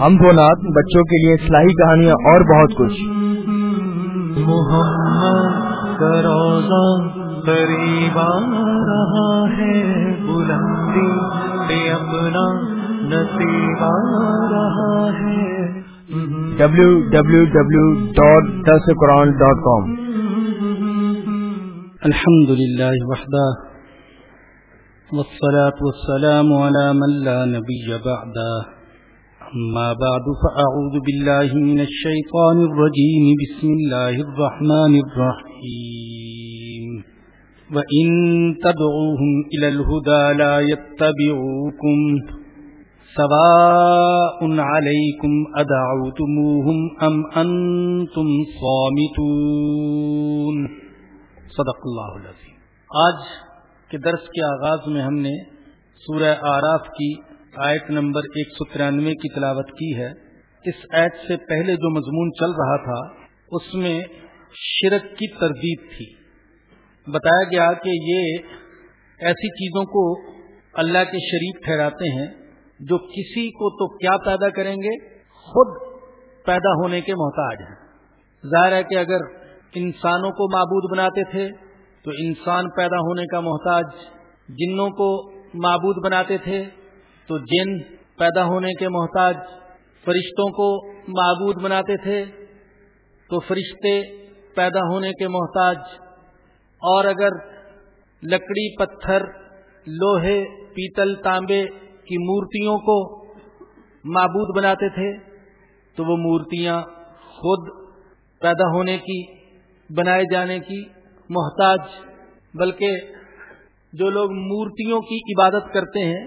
ہم دو نات بچوں کے لیے اصلاحی کہانیاں اور بہت کچھ۔ محمد روزہ قریب رہا ہے بلندی پہ اپنا نصیب آ رہا ہے۔ W W W dot this Quran dot com الحمد لله وحده والصلاة والسلام على من لا نبي بعده. أما بعد، فأعوذ بالله من الشيطان الرجيم. بسم الله الرحمن الرحيم. وإن تدعوهم إلى الهدى لا يتبعوكم. سواء عليكم أدعوتموهم أم أنتم صامتون. صدق اللہ العظیم آج کے درس کے آغاز میں ہم نے سورہ آراف کی آیت نمبر ایک سو ترانوے کی تلاوت کی ہے۔ اس ایت سے پہلے جو مضمون چل رہا تھا، اس میں شرک کی تردید تھی۔ بتایا گیا کہ یہ ایسی چیزوں کو اللہ کے شریف ٹھہراتے ہیں جو کسی کو تو کیا پیدا کریں گے؟ خود پیدا ہونے کے محتاج ہیں۔ ظاہر ہے کہ اگر انسانوں کو معبود بناتے تھے تو انسان پیدا ہونے کا محتاج جنوں کو معبود بناتے تھے، تو جن پیدا ہونے کے محتاج فرشتوں کو معبود بناتے تھے، تو فرشتے پیدا ہونے کے محتاج۔ اور اگر لکڑی، پتھر، لوہے، پیتل، تانبے کی مورتیوں کو معبود بناتے تھے، تو وہ مورتیاں خود پیدا ہونے کی، بنائے جانے کی محتاج بلکہ جو لوگ مورتیوں کی عبادت کرتے ہیں،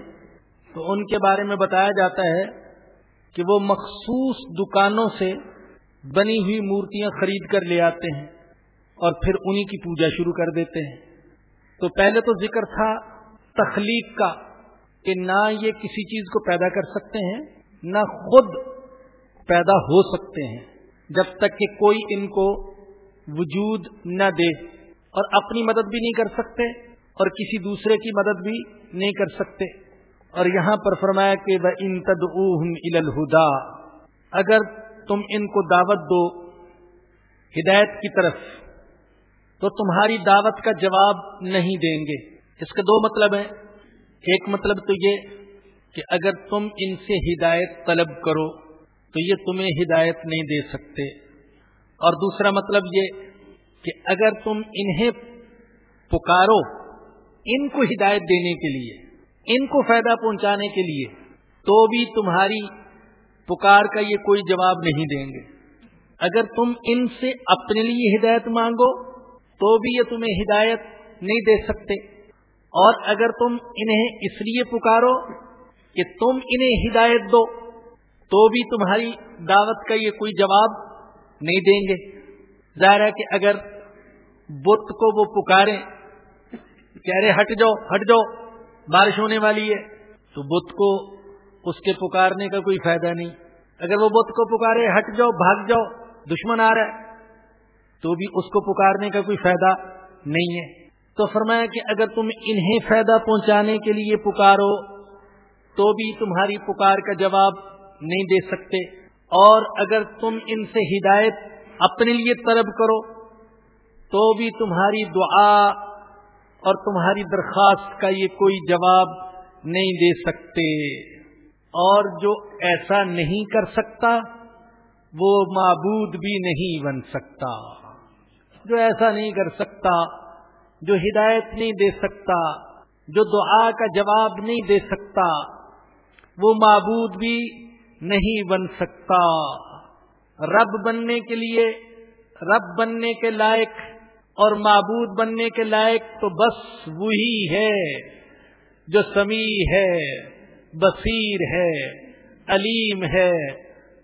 تو ان کے بارے میں بتایا جاتا ہے کہ وہ مخصوص دکانوں سے بنی ہوئی مورتیاں خرید کر لے آتے ہیں اور پھر انہی کی پوجا شروع کر دیتے ہیں۔ تو پہلے تو ذکر تھا تخلیق کا کہ نہ یہ کسی چیز کو پیدا کر سکتے ہیں، نہ خود پیدا ہو سکتے ہیں، جب تک کہ کوئی ان کو وجود نہ دے۔ اور اپنی مدد بھی نہیں کر سکتے اور کسی دوسرے کی مدد بھی نہیں کر سکتے۔ اور یہاں پر فرمایا کہ وہ ان تد الہدا، اگر تم ان کو دعوت دو ہدایت کی طرف، تو تمہاری دعوت کا جواب نہیں دیں گے۔ اس کے دو مطلب ہیں۔ ایک مطلب تو یہ کہ اگر تم ان سے ہدایت طلب کرو، تو یہ تمہیں ہدایت نہیں دے سکتے۔ اور دوسرا مطلب یہ کہ اگر تم انہیں پکارو ان کو ہدایت دینے کے لیے، ان کو فائدہ پہنچانے کے لیے، تو بھی تمہاری پکار کا یہ کوئی جواب نہیں دیں گے۔ اگر تم ان سے اپنے لیے ہدایت مانگو، تو بھی یہ تمہیں ہدایت نہیں دے سکتے۔ اور اگر تم انہیں اس لیے پکارو کہ تم انہیں ہدایت دو، تو بھی تمہاری دعوت کا یہ کوئی جواب نہیں دیں گے۔ ظاہر ہے کہ اگر بت کو وہ پکارے کہہ رہے، ہٹ جاؤ ہٹ جاؤ، بارش ہونے والی ہے، تو بت کو اس کے پکارنے کا کوئی فائدہ نہیں۔ اگر وہ بت کو پکارے، ہٹ جاؤ، بھاگ جاؤ، دشمن آ رہا ہے، تو بھی اس کو پکارنے کا کوئی فائدہ نہیں ہے۔ تو فرمایا کہ اگر تم انہیں فائدہ پہنچانے کے لیے پکارو، تو بھی تمہاری پکار کا جواب نہیں دے سکتے۔ اور اگر تم ان سے ہدایت اپنے لیے طلب کرو، تو بھی تمہاری دعا اور تمہاری درخواست کا یہ کوئی جواب نہیں دے سکتے۔ اور جو ایسا نہیں کر سکتا، وہ معبود بھی نہیں بن سکتا۔ جو ایسا نہیں کر سکتا، جو ہدایت نہیں دے سکتا، جو دعا کا جواب نہیں دے سکتا، وہ معبود بھی نہیں بن سکتا۔ رب بننے کے لیے، رب بننے کے لائق اور معبود بننے کے لائق تو بس وہی ہے جو سمیع ہے، بصیر ہے، علیم ہے،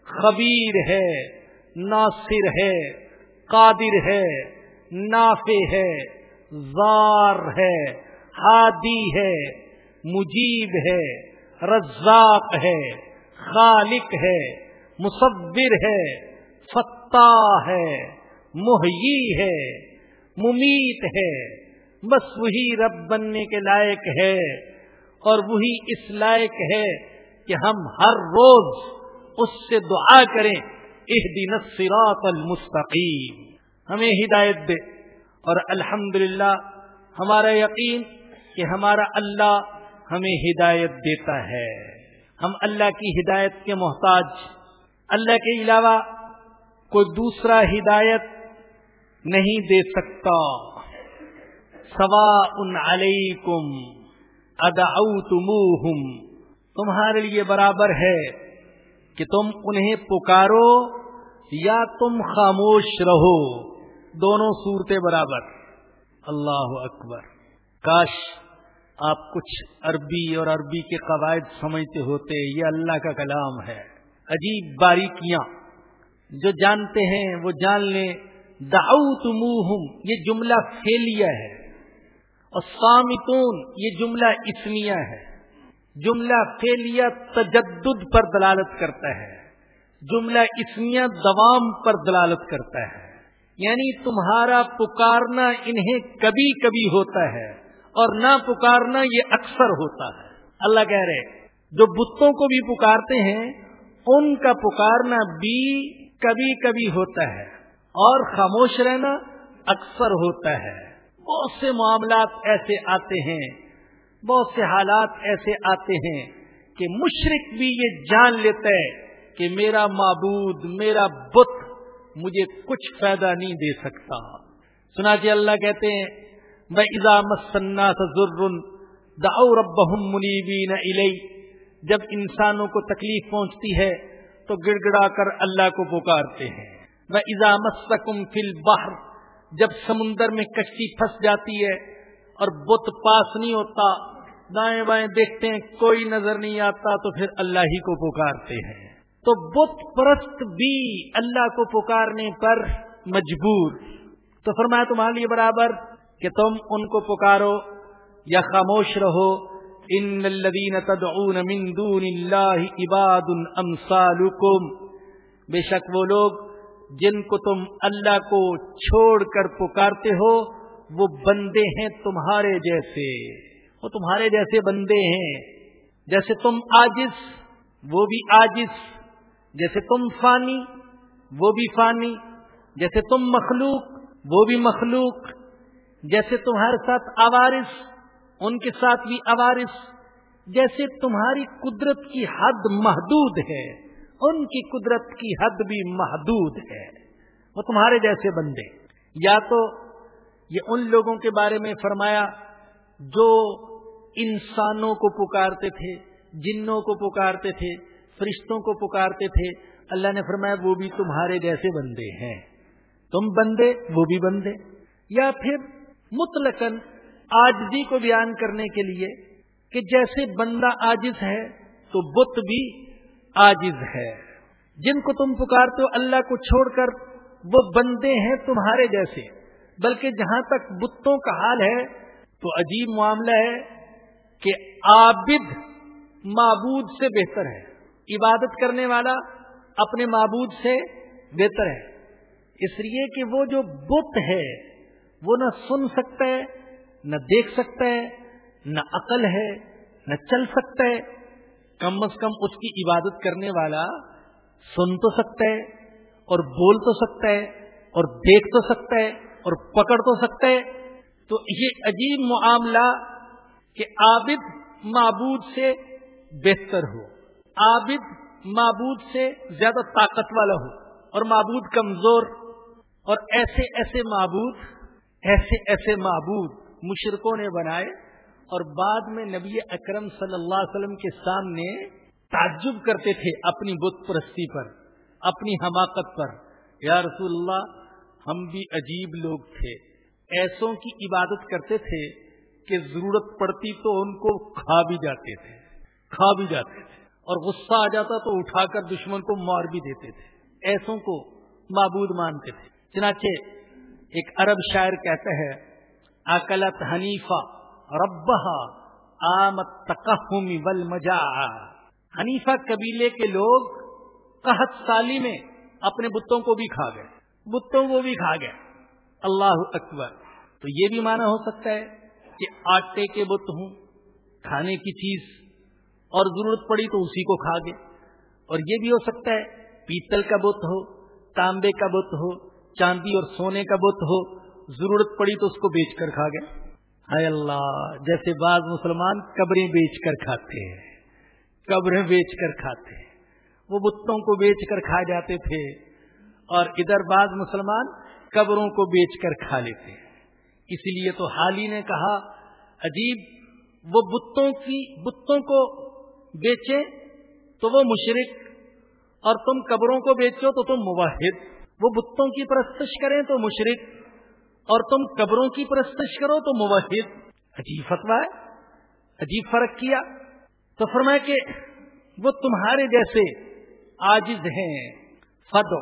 خبیر ہے، ناصر ہے، قادر ہے، نافع ہے، زار ہے، ہادی ہے، مجیب ہے، رزاق ہے، خالق ہے مصور ہے فتح ہے، محیی ہے، ممیت ہے، بس وہی رب بننے کے لائق ہے اور وہی اس لائق ہے کہ ہم ہر روز اس سے دعا کریں اس دن سراط المستقیم۔ ہمیں ہدایت دے۔ اور الحمد ہمارا یقین کہ ہمارا اللہ ہمیں ہدایت دیتا ہے۔ ہم اللہ کی ہدایت کے محتاج اللہ کے علاوہ کوئی دوسرا ہدایت نہیں دے سکتا۔ سوا ان علیکم ادعوتموہم، تمہارے لیے برابر ہے کہ تم انہیں پکارو یا تم خاموش رہو، دونوں صورتیں برابر۔ اللہ اکبر۔ کاش آپ کچھ عربی اور عربی کے قواعد سمجھتے ہوتے، یہ اللہ کا کلام ہے۔ عجیب باریکیاں جو جانتے ہیں وہ جان لیں۔ دعوت یہ جملہ فیلیا ہے۔ اور سامتون یہ جملہ اسمیا ہے۔ جملہ فیلیا تجدد پر دلالت کرتا ہے۔ جملہ اسمیا دوام پر دلالت کرتا ہے۔ یعنی تمہارا پکارنا انہیں کبھی کبھی ہوتا ہے اور نہ پکارنا یہ اکثر ہوتا ہے۔ اللہ کہہ رہے جو بتوں کو بھی پکارتے ہیں ان کا پکارنا بھی کبھی کبھی ہوتا ہے اور خاموش رہنا اکثر ہوتا ہے۔ بہت سے معاملات ایسے آتے ہیں، بہت سے حالات ایسے آتے ہیں کہ مشرق بھی یہ جان لیتا ہے کہ میرا معبود، میرا بت مجھے کچھ فائدہ نہیں دے سکتا۔ سنا جی اللہ کہتے ہیں میں مسنا جب انسانوں کو تکلیف پہنچتی ہے تو گڑ گڑا کر اللہ کو پکارتے ہیں۔ میں مسکم فل باہر جب سمندر میں کشتی پھنس جاتی ہے اور بت پاس نہیں ہوتا، دائیں بائیں دیکھتے ہیں، کوئی نظر نہیں آتا، تو پھر اللہ ہی کو پکارتے ہیں۔ تو بت پرست بھی اللہ کو پکارنے پر مجبور۔ تو فرمایا تمہارے لیے برابر کہ تم ان کو پکارو یا خاموش رہو۔ ان الذین تدعون من دون اللہ عباد امثالکم بے شک وہ لوگ جن کو تم اللہ کو چھوڑ کر پکارتے ہو، وہ بندے ہیں تمہارے جیسے۔ وہ تمہارے جیسے بندے ہیں۔ جیسے تم آجز وہ بھی آجز جیسے تم فانی، وہ بھی فانی۔ جیسے تم مخلوق، وہ بھی مخلوق۔ جیسے تمہارے ساتھ آوارث ان کے ساتھ بھی آوارث جیسے تمہاری قدرت کی حد محدود ہے، ان کی قدرت کی حد بھی محدود ہے۔ وہ تمہارے جیسے بندے۔ یا تو یہ ان لوگوں کے بارے میں فرمایا جو انسانوں کو پکارتے تھے، جنوں کو پکارتے تھے، فرشتوں کو پکارتے تھے۔ اللہ نے فرمایا، وہ بھی تمہارے جیسے بندے ہیں۔ تم بندے، وہ بھی بندے۔ یا پھر مطلقاً آجزی کو بیان کرنے کے لیے کہ جیسے بندہ آجز ہے تو بت بھی آجز ہے۔ جن کو تم پکارتے ہو اللہ کو چھوڑ کر وہ بندے ہیں تمہارے جیسے۔ بلکہ جہاں تک بتوں کا حال ہے تو عجیب معاملہ ہے کہ عابد معبود سے بہتر ہے۔ عبادت کرنے والا اپنے معبود سے بہتر ہے۔ اس لیے کہ وہ جو بت ہے وہ نہ سن سکتا ہے نہ دیکھ سکتا ہے، نہ عقل ہے، نہ چل سکتا ہے۔ کم از کم اس کی عبادت کرنے والا سن تو سکتا ہے اور بول تو سکتا ہے اور دیکھ تو سکتا ہے اور پکڑ تو سکتا ہے۔ تو یہ عجیب معاملہ کہ عابد معبود سے بہتر ہو، عابد معبود سے زیادہ طاقت والا ہو اور معبود کمزور۔ اور ایسے ایسے معبود، ایسے ایسے معبود مشرقوں نے بنائے اور بعد میں نبی اکرم صلی اللہ علیہ وسلم کے سامنے تعجب کرتے تھے اپنی بت پرستی پر، اپنی حماقت پر۔ یا رسول اللہ، ہم بھی عجیب لوگ تھے۔ ایسوں کی عبادت کرتے تھے کہ ضرورت پڑتی تو ان کو کھا بھی جاتے تھے، کھا بھی جاتے تھے۔ اور غصہ آ جاتا تو اٹھا کر دشمن کو مار بھی دیتے تھے۔ ایسوں کو معبود مانتے تھے۔ چنانچہ ایک عرب شاعر کہتا ہے اکلت حنیفہ ربہ آمد تقہمی ول مجا حنیفہ قبیلے کے لوگ قحط سالی میں اپنے بتوں کو بھی کھا گئے۔ بتوں کو بھی کھا گئے۔ اللہ اکبر۔ تو یہ بھی مانا ہو سکتا ہے کہ آٹے کے بت ہوں، کھانے کی چیز اور ضرورت پڑی تو اسی کو کھا گئے۔ اور یہ بھی ہو سکتا ہے، پیتل کا بت ہو، تانبے کا بت ہو، چاندی اور سونے کا بت ہو ضرورت پڑی تو اس کو بیچ کر کھا گئے۔ ہائے اللہ، جیسے بعض مسلمان قبریں بیچ کر کھاتے ہیں۔ قبریں بیچ کر کھاتے ہیں۔ وہ بتوں کو بیچ کر کھا جاتے تھے۔ اور ادھر بعض مسلمان قبروں کو بیچ کر کھا لیتے ہیں۔ اس لیے تو حال ہی نے کہا، عجیب، وہ بتوں کی، بتوں کو بیچے تو وہ مشرق اور تم قبروں کو بیچو تو تم مواحد وہ بتوں کی پرستش کریں تو مشرق اور تم قبروں کی پرستش کرو تو مواحد عجیب فتوا ہے۔ عجیب فرق کیا۔ تو فرمایا کہ وہ تمہارے جیسے آجز ہیں۔ فد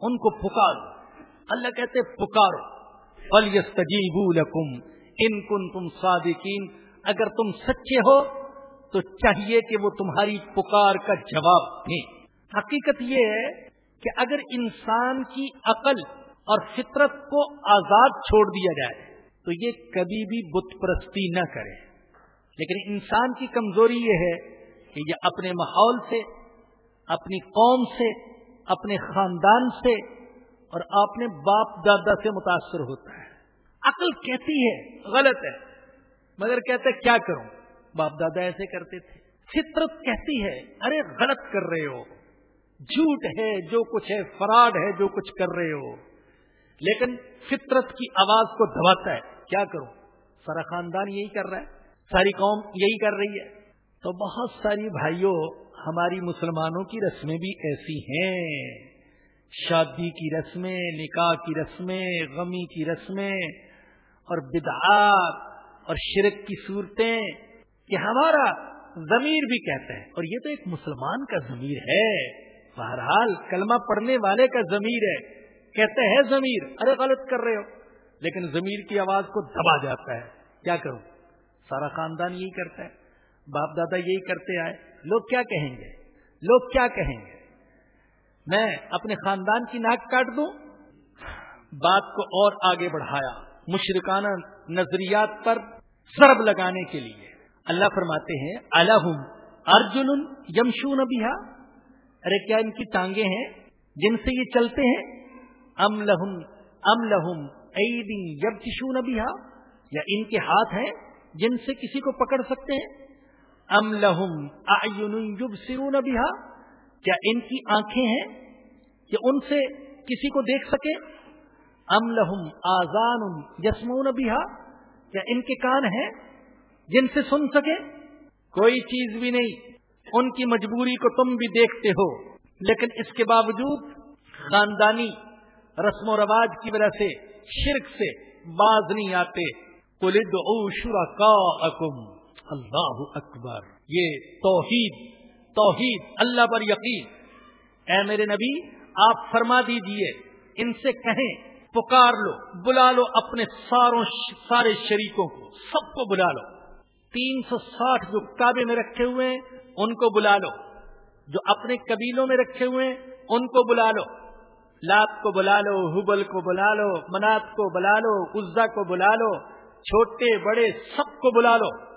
ان کو پکارو۔ اللہ کہتے پکارو۔ فل یس لکم ان کن تم صادقین اگر تم سچے ہو تو چاہیے کہ وہ تمہاری پکار کا جواب دیں۔ حقیقت یہ ہے کہ اگر انسان کی عقل اور فطرت کو آزاد چھوڑ دیا جائے، تو یہ کبھی بھی بت پرستی نہ کرے۔ لیکن انسان کی کمزوری یہ ہے کہ یہ اپنے ماحول سے، اپنی قوم سے، اپنے خاندان سے اور اپنے باپ دادا سے متاثر ہوتا ہے۔ عقل کہتی ہے، غلط ہے، مگر کہتے کیا کروں؟ باپ دادا ایسے کرتے تھے۔ فطرت کہتی ہے، ارے غلط کر رہے ہو، جھوٹ ہے جو کچھ ہے، فراڈ ہے جو کچھ کر رہے ہو۔ لیکن فطرت کی آواز کو دباتا ہے۔ کیا کروں؟ سارا خاندان یہی کر رہا ہے، ساری قوم یہی کر رہی ہے۔ تو بہت ساری بھائیوں، ہماری مسلمانوں کی رسمیں بھی ایسی ہیں۔ شادی کی رسمیں، نکاح کی رسمیں، غمی کی رسمیں اور بدعات اور شرک کی صورتیں کہ ہمارا ضمیر بھی کہتا ہے اور یہ تو ایک مسلمان کا ضمیر ہے۔ بہرحال کلمہ پڑھنے والے کا ضمیر ہے۔ کہتے ہیں ضمیر، ارے غلط کر رہے ہو۔ لیکن ضمیر کی آواز کو دبا جاتا ہے۔ کیا کروں؟ سارا خاندان یہی کرتا ہے۔ باپ دادا یہی کرتے آئے۔ لوگ کیا کہیں گے؟ لوگ کیا کہیں گے؟ میں اپنے خاندان کی ناک کاٹ دوں؟ بات کو اور آگے بڑھایا۔ مشرکانہ نظریات پر ضرب لگانے کے لیے۔ اللہ فرماتے ہیں الحم ارجن یمشون ابھی ارے کیا ان کی ٹانگیں ہیں؟ جن سے یہ چلتے ہیں؟ ام لہم ام لہم عید یب ابھی یا ان کے ہاتھ ہیں جن سے کسی کو پکڑ سکتے ہیں۔ ام لہم یبصرون بها کیا ان کی آنکھیں ہیں کہ ان سے کسی کو دیکھ سکے؟ ام لہم آزان یسمون بها کیا ان کے کان ہیں جن سے سن سکے؟ کوئی چیز بھی نہیں، ان کی مجبوری کو تم بھی دیکھتے ہو، لیکن اس کے باوجود خاندانی رسم و رواج کی وجہ سے، شرک سے باز نہیں آتے۔ اللہ اکبر۔ یہ توحید توحید، اللہ پر یقین۔ اے میرے نبی، آپ فرما دیجیے، ان سے کہیں، پکار لو، بلا لو اپنے ساروں سارے شریکوں کو، سب کو بلا لو۔ تین سو ساٹھ جو کعبے میں رکھے ہوئے ہیں، ان کو بلا لو۔ جو اپنے قبیلوں میں رکھے ہوئے ہیں، ان کو بلا لو۔ لات کو بلا لو حبل کو بلا لو منات کو بلا لو عزا کو بلا لو چھوٹے بڑے سب کو بلا لو۔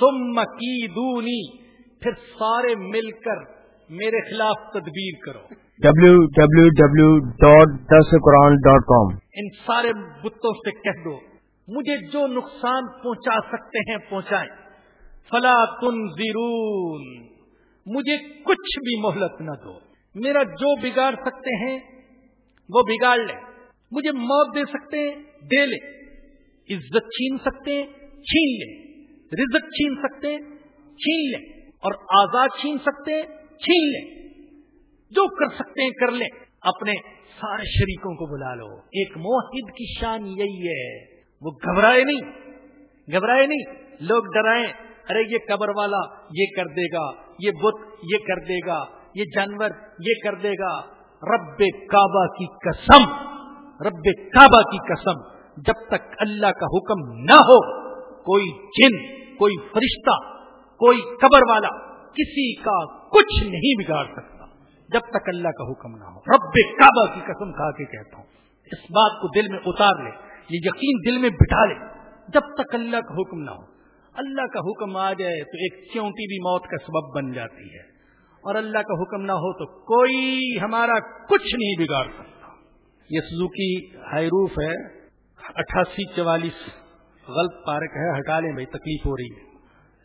سم کی دونی پھر سارے مل کر میرے خلاف تدبیر کرو۔ W W W dot this Quran dot com ان سارے بتوں سے کہہ دو مجھے جو نقصان پہنچا سکتے ہیں پہنچائیں۔ فلا تن مجھے کچھ بھی مہلت نہ دو۔ میرا جو بگاڑ سکتے ہیں وہ بگاڑ لے۔ مجھے موت دے سکتے ہیں، دے لے۔ عزت چھین سکتے ہیں، چھین لیں رزق چھین سکتے ہیں، چھین لیں اور آزاد چھین سکتے ہیں، چھین لیں جو کر سکتے ہیں، کر لیں اپنے سارے شریکوں کو بلا لو۔ ایک موحد کی شان یہی ہے۔ وہ گھبرائے نہیں گھبرائے نہیں۔ لوگ ڈرائیں، ارے یہ قبر والا یہ کر دے گا، یہ بت یہ کر دے گا، یہ جانور یہ کر دے گا۔ رب کعبہ کی قسم، رب کعبہ کی قسم، جب تک اللہ کا حکم نہ ہو، کوئی جن، کوئی فرشتہ، کوئی قبر والا کسی کا کچھ نہیں بگاڑ سکتا جب تک اللہ کا حکم نہ ہو۔ رب کعبہ کی قسم کھا کے کہتا ہوں۔ اس بات کو دل میں اتار لے، یہ یقین دل میں بٹھا لے، جب تک اللہ کا حکم نہ ہو۔ اللہ کا حکم آ جائے تو ایک چونٹی بھی موت کا سبب بن جاتی ہے۔ اور اللہ کا حکم نہ ہو تو کوئی ہمارا کچھ نہیں بگاڑ سکتا۔ یہ سزوکی ہائروف ہے، اٹھاسی چوالیس غلط پارک ہے، ہٹا لیں بھائی، تکلیف ہو رہی ہے۔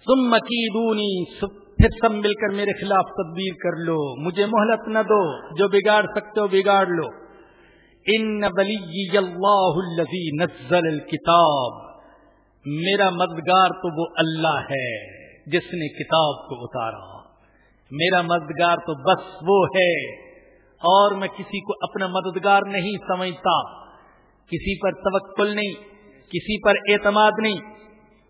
تم مکیدونی پھر سب مل کر میرے خلاف تدبیر کر لو۔ مجھے مہلت نہ دو، جو بگاڑ سکتے ہو بگاڑ لو۔ ان اللہ الذی نزل الکتاب۔ میرا مددگار تو وہ اللہ ہے جس نے کتاب کو اتارا۔ میرا مددگار تو بس وہ ہے۔ اور میں کسی کو اپنا مددگار نہیں سمجھتا۔ کسی پر توکل نہیں، کسی پر اعتماد نہیں۔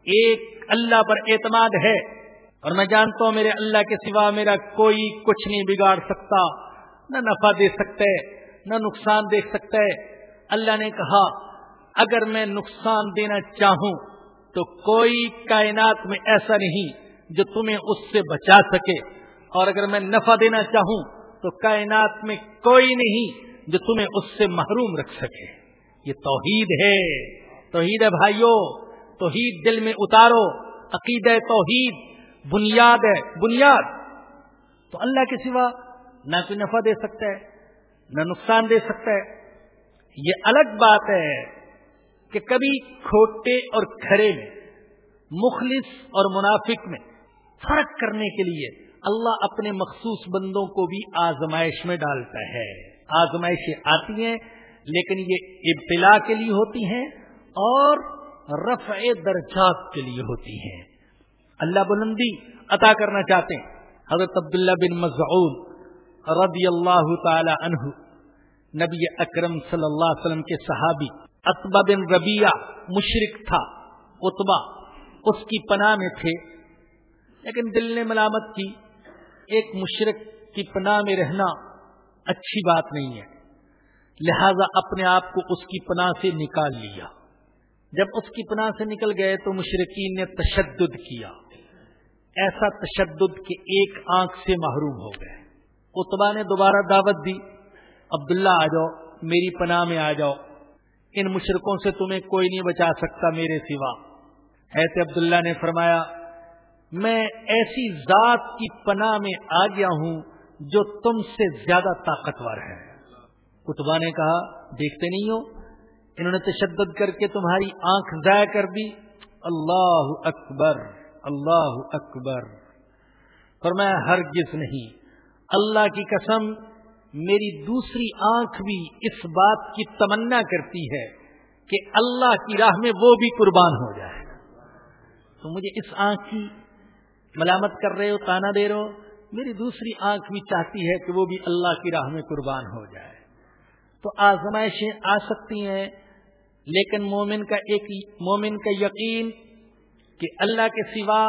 ایک اللہ پر اعتماد ہے۔ اور میں جانتا ہوں میرے اللہ کے سوا میرا کوئی کچھ نہیں بگاڑ سکتا۔ نہ نفع دے سکتا ہے، نہ نقصان دے سکتا ہے۔ اللہ نے کہا، اگر میں نقصان دینا چاہوں تو کوئی کائنات میں ایسا نہیں جو تمہیں اس سے بچا سکے۔ اور اگر میں نفع دینا چاہوں تو کائنات میں کوئی نہیں جو تمہیں اس سے محروم رکھ سکے۔ یہ توحید ہے۔ توحید ہے بھائیوں توحید دل میں اتارو۔ عقید توحید بنیاد ہے۔ بنیاد۔ تو اللہ کے سوا نہ کوئی نفع دے سکتا ہے، نہ نقصان دے سکتا ہے۔ یہ الگ بات ہے کہ کبھی کھوٹے اور کھڑے میں، مخلص اور منافق میں فرق کرنے کے لیے اللہ اپنے مخصوص بندوں کو بھی آزمائش میں ڈالتا ہے۔ آزمائشیں آتی ہیں، لیکن یہ ابتلا کے لیے ہوتی ہیں اور رفع درجات کے لیے ہوتی ہیں۔ اللہ بلندی عطا کرنا چاہتے ہیں۔ حضرت عبداللہ بن مزعود رضی اللہ تعالی عنہ، نبی اکرم صلی اللہ علیہ وسلم کے صحابی اتبا بن ربیہ مشرق تھا اتبا اس کی پناہ میں تھے، لیکن دل نے ملامت کی۔ ایک مشرق کی پناہ میں رہنا اچھی بات نہیں ہے۔ لہذا اپنے آپ کو اس کی پناہ سے نکال لیا۔ جب اس کی پناہ سے نکل گئے تو مشرقین نے تشدد کیا۔ ایسا تشدد کہ ایک آنکھ سے محروم ہو گئے۔ اتبا نے دوبارہ دعوت دی، عبداللہ آ جاؤ، میری پناہ میں آ جاؤ۔ ان مشرقوں سے تمہیں کوئی نہیں بچا سکتا میرے سوا۔ ایسے عبداللہ نے فرمایا میں ایسی ذات کی پناہ میں آ گیا ہوں جو تم سے زیادہ طاقتور ہے۔ اتبا نے کہا، دیکھتے نہیں ہو؟ انہوں نے تشدد کر کے تمہاری آنکھ ضائع کر دی۔ اللہ اکبر اللہ اکبر۔ فرمایا، ہرگز نہیں۔ اللہ کی قسم، میری دوسری آنکھ بھی اس بات کی تمنا کرتی ہے کہ اللہ کی راہ میں وہ بھی قربان ہو جائے۔ تو مجھے اس آنکھ کی ملامت کر رہے ہو، تانا دے رہے ہو، میری دوسری آنکھ بھی چاہتی ہے کہ وہ بھی اللہ کی راہ میں قربان ہو جائے۔ تو آزمائشیں آ سکتی ہیں، لیکن مومن کا ایک، مومن کا یقین کہ اللہ کے سوا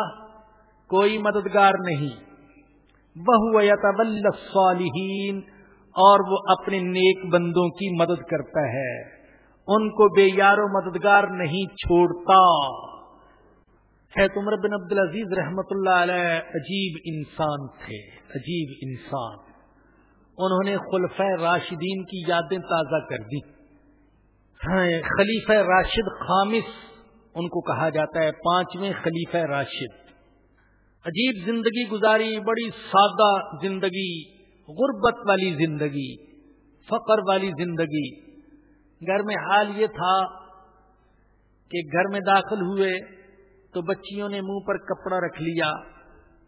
کوئی مددگار نہیں۔ وہ صالحین اور وہ اپنے نیک بندوں کی مدد کرتا ہے۔ ان کو بے یار و مددگار نہیں چھوڑتا۔ ہے عمر بن عبد العزیز رحمت اللہ علیہ، عجیب انسان تھے، عجیب انسان۔ انہوں نے خلف راشدین کی یادیں تازہ کر دی ہاں، خلیفہ راشد خامس، ان کو کہا جاتا ہے پانچویں خلیفہ راشد۔ عجیب زندگی گزاری، بڑی سادہ زندگی، غربت والی زندگی، فقر والی زندگی۔ گھر میں حال یہ تھا کہ گھر میں داخل ہوئے تو بچیوں نے منہ پر کپڑا رکھ لیا۔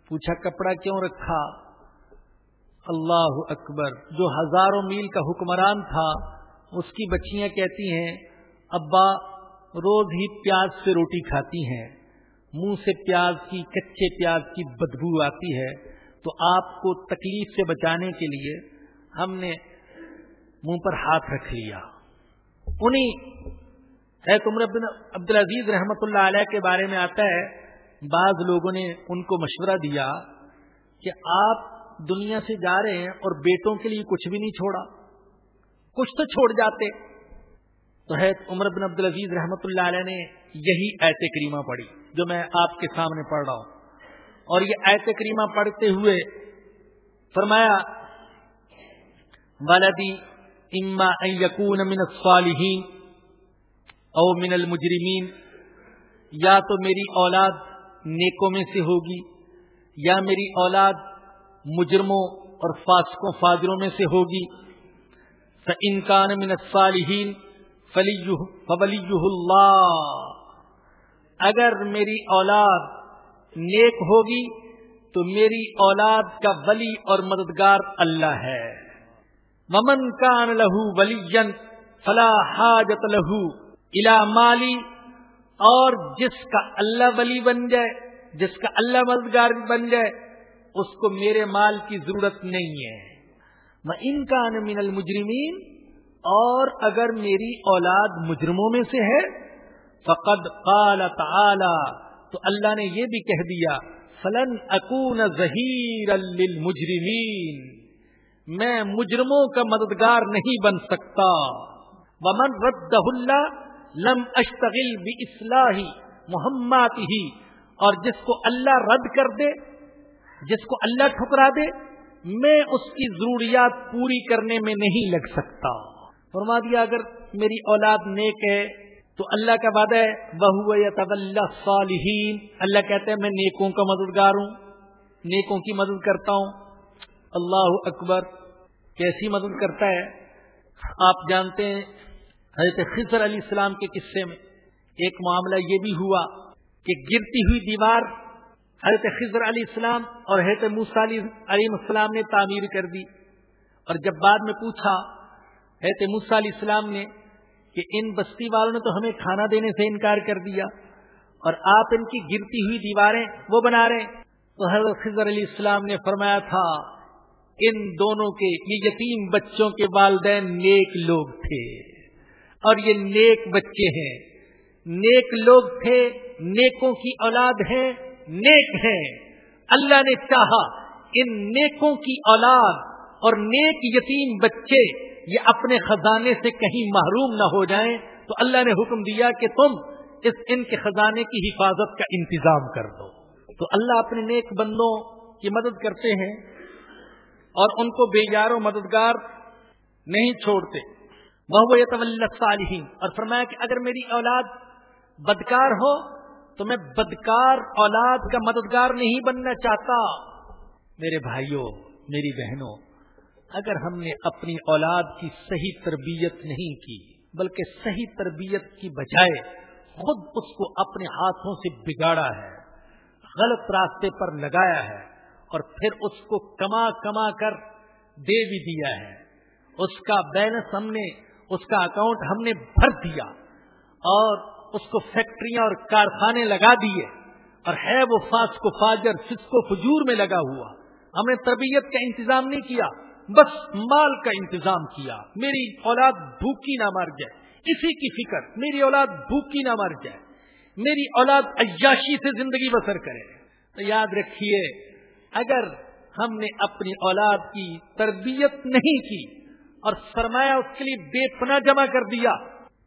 پوچھا، کپڑا کیوں رکھا؟ اللہ اکبر، جو ہزاروں میل کا حکمران تھا، اس کی بچیاں کہتی ہیں، ابا، روز ہی پیاز سے روٹی کھاتی ہیں۔ منہ سے پیاز کی، کچے پیاز کی بدبو آتی ہے۔ تو آپ کو تکلیف سے بچانے کے لیے ہم نے منہ پر ہاتھ رکھ لیا۔ انہیں ہے تمر عبد العزیز رحمت اللہ علیہ کے بارے میں آتا ہے، بعض لوگوں نے ان کو مشورہ دیا کہ آپ دنیا سے جا رہے ہیں اور بیٹوں کے لیے کچھ بھی نہیں چھوڑا۔ کچھ تو چھوڑ جاتے۔ تو ہے، عمر بن عبد العزیز رحمت اللہ علیہ نے یہی ایت کریمہ پڑھی، جو میں آپ کے سامنے پڑھ رہا ہوں۔ اور یہ ایت کریمہ پڑھتے ہوئے فرمایا والدی اما یقون من الصالحین او من المجرمین، یا تو میری اولاد نیکوں میں سے ہوگی، یا میری اولاد مجرموں اور فاسقوں، فاجروں میں سے ہوگی۔ انکان من الصالحین فلی اللہ اگر میری اولاد نیک ہوگی، تو میری اولاد کا ولی اور مددگار اللہ ہے۔ ممن کان لہو ولی فلا حاجت لہو الا مالی، اور جس کا اللہ ولی بن جائے، جس کا اللہ مددگار بن جائے، اس کو میرے مال کی ضرورت نہیں ہے۔ میں ان کا من المجرمین اور اگر میری اولاد مجرموں میں سے ہے، فقد قال تعالی تو اللہ نے یہ بھی کہہ دیا، فلن اکون ظہیر للمجرمین میں مجرموں کا مددگار نہیں بن سکتا۔ ومن رد اللہ لم اشتغل بھی اصلاحی محمد ہی اور جس کو اللہ رد کر دے، جس کو اللہ ٹھکرا دے، میں اس کی ضروریات پوری کرنے میں نہیں لگ سکتا۔ فرما دیا، اگر میری اولاد نیک ہے، تو اللہ کا وعدہ ہے بہو طب صالحین اللہ کہتے ہیں میں نیکوں کا مددگار ہوں، نیکوں کی مدد کرتا ہوں۔ اللہ اکبر، کیسی مدد کرتا ہے؟ آپ جانتے ہیں حضرت خضر علیہ السلام کے قصے میں ایک معاملہ یہ بھی ہوا کہ گرتی ہوئی دیوار حضرت خضر علیہ السلام اور حضرت موسیٰ علیہ السلام نے تعمیر کر دی اور جب بعد میں پوچھا، حضرت موسیٰ علیہ السلام نے کہ ان بستی والوں نے تو ہمیں کھانا دینے سے انکار کر دیا اور آپ ان کی گرتی ہوئی دیواریں وہ بنا رہے تو حضرت خضر علیہ السلام نے فرمایا تھا، ان دونوں کے، یہ یتیم بچوں کے والدین نیک لوگ تھے۔ اور یہ نیک بچے ہیں۔ نیک لوگ تھے نیکوں کی اولاد ہے نیک ہیں۔ اللہ نے چاہا ان نیکوں کی اولاد اور نیک یتیم بچے یہ اپنے خزانے سے کہیں محروم نہ ہو جائیں۔ تو اللہ نے حکم دیا کہ تم اس ان کے خزانے کی حفاظت کا انتظام کر دو۔ تو اللہ اپنے نیک بندوں کی مدد کرتے ہیں اور ان کو بے یار و مددگار نہیں چھوڑتے۔ وہ صالحین اور فرمایا کہ اگر میری اولاد بدکار ہو، تو میں بدکار اولاد کا مددگار نہیں بننا چاہتا۔ میرے بھائیوں، میری بہنوں، اگر ہم نے اپنی اولاد کی صحیح تربیت نہیں کی، بلکہ صحیح تربیت کی بجائے خود اس کو اپنے ہاتھوں سے بگاڑا ہے، غلط راستے پر لگایا ہے، اور پھر اس کو کما کما کر دے بھی دیا ہے، اس کا بیلنس ہم نے اس کا اکاؤنٹ ہم نے بھر دیا اور اس کو فیکٹریاں اور کارخانے لگا دیے اور ہے وہ فاس کو فاجر کو فجور میں لگا ہوا۔ ہم نے تربیت کا انتظام نہیں کیا، بس مال کا انتظام کیا۔ میری اولاد بھوکی نہ مر جائے۔ اسی کی فکر، میری اولاد بھوکی نہ مر جائے۔ میری اولاد عیاشی سے زندگی بسر کرے۔ تو یاد رکھیے، اگر ہم نے اپنی اولاد کی تربیت نہیں کی اور سرمایہ اس کے لیے بے پناہ جمع کر دیا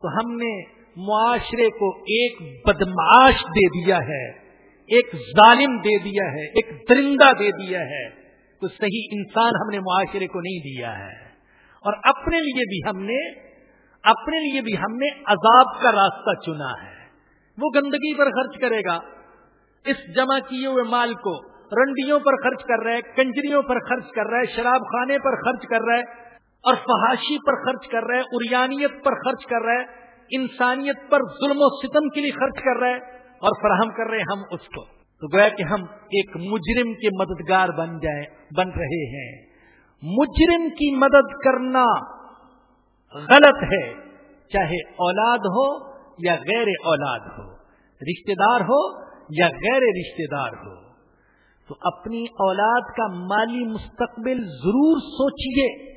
تو ہم نے معاشرے کو ایک بدماش دے دیا ہے، ایک ظالم دے دیا ہے، ایک درندہ دے دیا ہے۔ تو صحیح انسان ہم نے معاشرے کو نہیں دیا ہے۔ اور اپنے لیے بھی ہم نے، اپنے لیے بھی ہم نے عذاب کا راستہ چنا ہے۔ وہ گندگی پر خرچ کرے گا۔ اس جمع کیے ہوئے مال کو رنڈیوں پر خرچ کر رہا ہے، کنجریوں پر خرچ کر رہا ہے، شراب خانے پر خرچ کر رہا ہے۔ اور فحاشی پر خرچ کر رہا ہے اریانیت پر خرچ کر رہا ہے انسانیت پر ظلم و ستم کے لیے خرچ کر رہا ہے اور فراہم کر رہے ہیں ہم اس کو۔ تو گویا کہ ہم ایک مجرم کے مددگار بن جائیں بن رہے ہیں۔ مجرم کی مدد کرنا غلط ہے، چاہے اولاد ہو یا غیر اولاد ہو رشتے دار ہو یا غیر رشتے دار ہو۔ تو اپنی اولاد کا مالی مستقبل ضرور سوچیے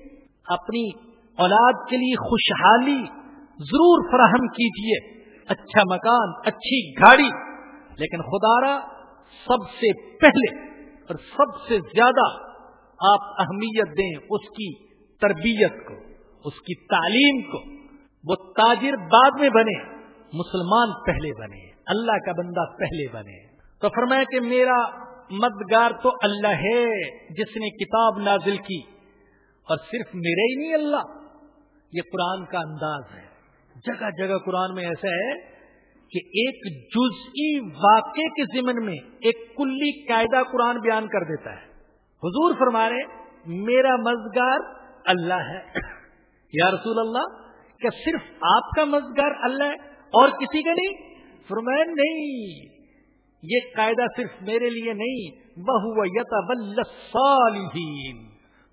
اپنی اولاد کے لیے خوشحالی ضرور فراہم کیجیے اچھا مکان، اچھی گاڑی۔ لیکن خدا را سب سے پہلے اور سب سے زیادہ آپ اہمیت دیں اس کی تربیت کو، اس کی تعلیم کو۔ وہ تاجر بعد میں بنے، مسلمان پہلے بنے، اللہ کا بندہ پہلے بنے۔ تو فرمایا کہ میرا مدگار تو اللہ ہے، جس نے کتاب نازل کی۔ اور صرف میرے ہی نہیں اللہ، یہ قرآن کا انداز ہے۔ جگہ جگہ قرآن میں ایسا ہے کہ ایک جزئی واقعے کے ضمن میں ایک کلی قاعدہ قرآن بیان کر دیتا ہے۔ حضور فرما رہے میرا مزگار اللہ ہے۔ یا رسول اللہ، کیا صرف آپ کا مزگار اللہ ہے اور کسی کا نہیں؟ فرمایا، نہیں۔ یہ قاعدہ صرف میرے لیے نہیں۔ بہو یتا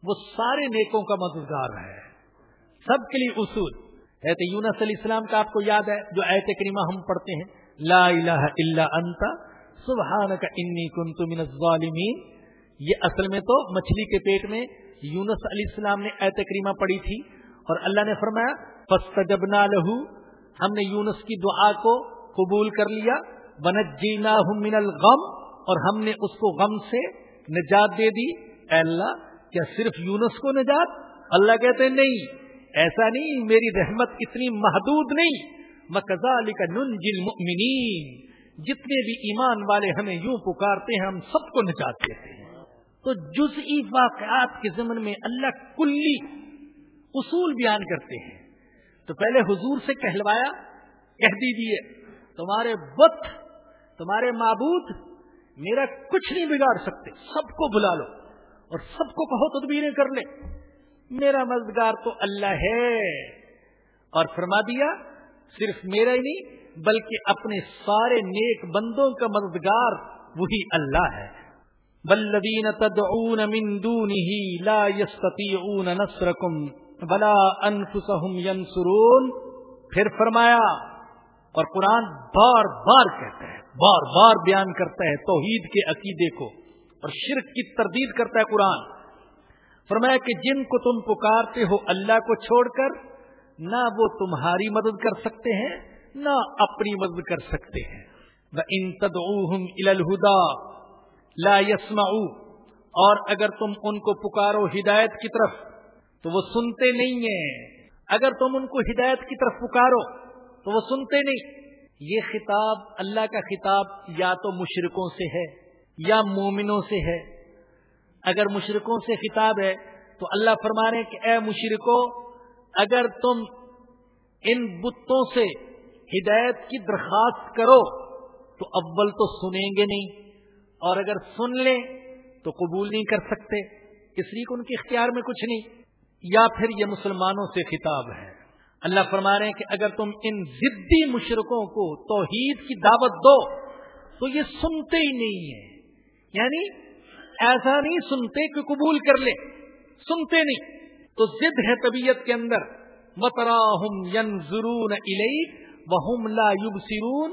وہ سارے نیکوں کا مددگار ہے۔ سب کے لیے اصول۔ ایت یونس علیہ السلام کا آپ کو یاد ہے، جو ایت کریمہ ہم پڑھتے ہیں، لا الہ الا انت، سبحانک انی کنت من الظالمین۔ یہ اصل میں تو مچھلی کے پیٹ میں یونس علیہ السلام نے ایت کریمہ پڑھی تھی۔ اور اللہ نے فرمایا، فاستجبنا له ہم نے یونس کی دعا کو قبول کر لیا۔ ونجیناہم من الغم۔ اور ہم نے اس کو غم سے نجات دے دی۔ اے اللہ کیا صرف یونس کو نجات؟ اللہ کہتے ہیں نہیں، ایسا نہیں، میری رحمت اتنی محدود نہیں۔ مکزا علی کا ننجل مؤمنین جتنے بھی ایمان والے ہمیں یوں پکارتے ہیں، ہم سب کو نجات دیتے ہیں۔ تو جزئی واقعات کے ضمن میں اللہ کلی اصول بیان کرتے ہیں۔ تو پہلے حضور سے کہلوایا، کہہ دیجیے تمہارے بت، تمہارے معبود میرا کچھ نہیں بگاڑ سکتے، سب کو بلا لو۔ اور سب کو کہو تدبیریں کر لے میرا مددگار تو اللہ ہے۔ اور فرما دیا، صرف میرا ہی نہیں، بلکہ اپنے سارے نیک بندوں کا مددگار وہی اللہ ہے۔ بلدین تدعون من دونه لا يستطيعون نصركم بلا انفسهم ينصرون۔ پھر فرمایا، اور قرآن بار بار کہتا ہے، بار بار بیان کرتا ہے توحید کے عقیدے کو۔ اور شرک کی تردید کرتا ہے قرآن۔ فرمایا کہ جن کو تم پکارتے ہو اللہ کو چھوڑ کر، نہ وہ تمہاری مدد کر سکتے ہیں، نہ اپنی مدد کر سکتے ہیں۔ ان الہدا لا یسما اور اگر تم ان کو پکارو ہدایت کی طرف، تو وہ سنتے نہیں ہیں۔ اگر تم ان کو ہدایت کی طرف پکارو، تو وہ سنتے نہیں۔ یہ خطاب اللہ کا خطاب یا تو مشرقوں سے ہے یا مومنوں سے ہے۔ اگر مشرقوں سے خطاب ہے تو اللہ فرما رہے کہ اے مشرقوں اگر تم ان بتوں سے ہدایت کی درخواست کرو، تو اول تو سنیں گے نہیں، اور اگر سن لیں تو قبول نہیں کر سکتے۔ اس لیے کہ ان کے اختیار میں کچھ نہیں۔ یا پھر یہ مسلمانوں سے خطاب ہے۔ اللہ فرما رہے ہیں کہ اگر تم ان ضدی مشرقوں کو توحید کی دعوت دو، تو یہ سنتے ہی نہیں ہیں۔ یعنی ایسا نہیں سنتے کہ قبول کر لے، سنتے نہیں۔ تو ضد ہے طبیعت کے اندر۔ متراہم ین وہم لا یبصرون۔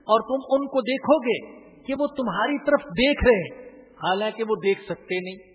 اور تم ان کو دیکھو گے کہ وہ تمہاری طرف دیکھ رہے ہیں۔ حالانکہ وہ دیکھ سکتے نہیں۔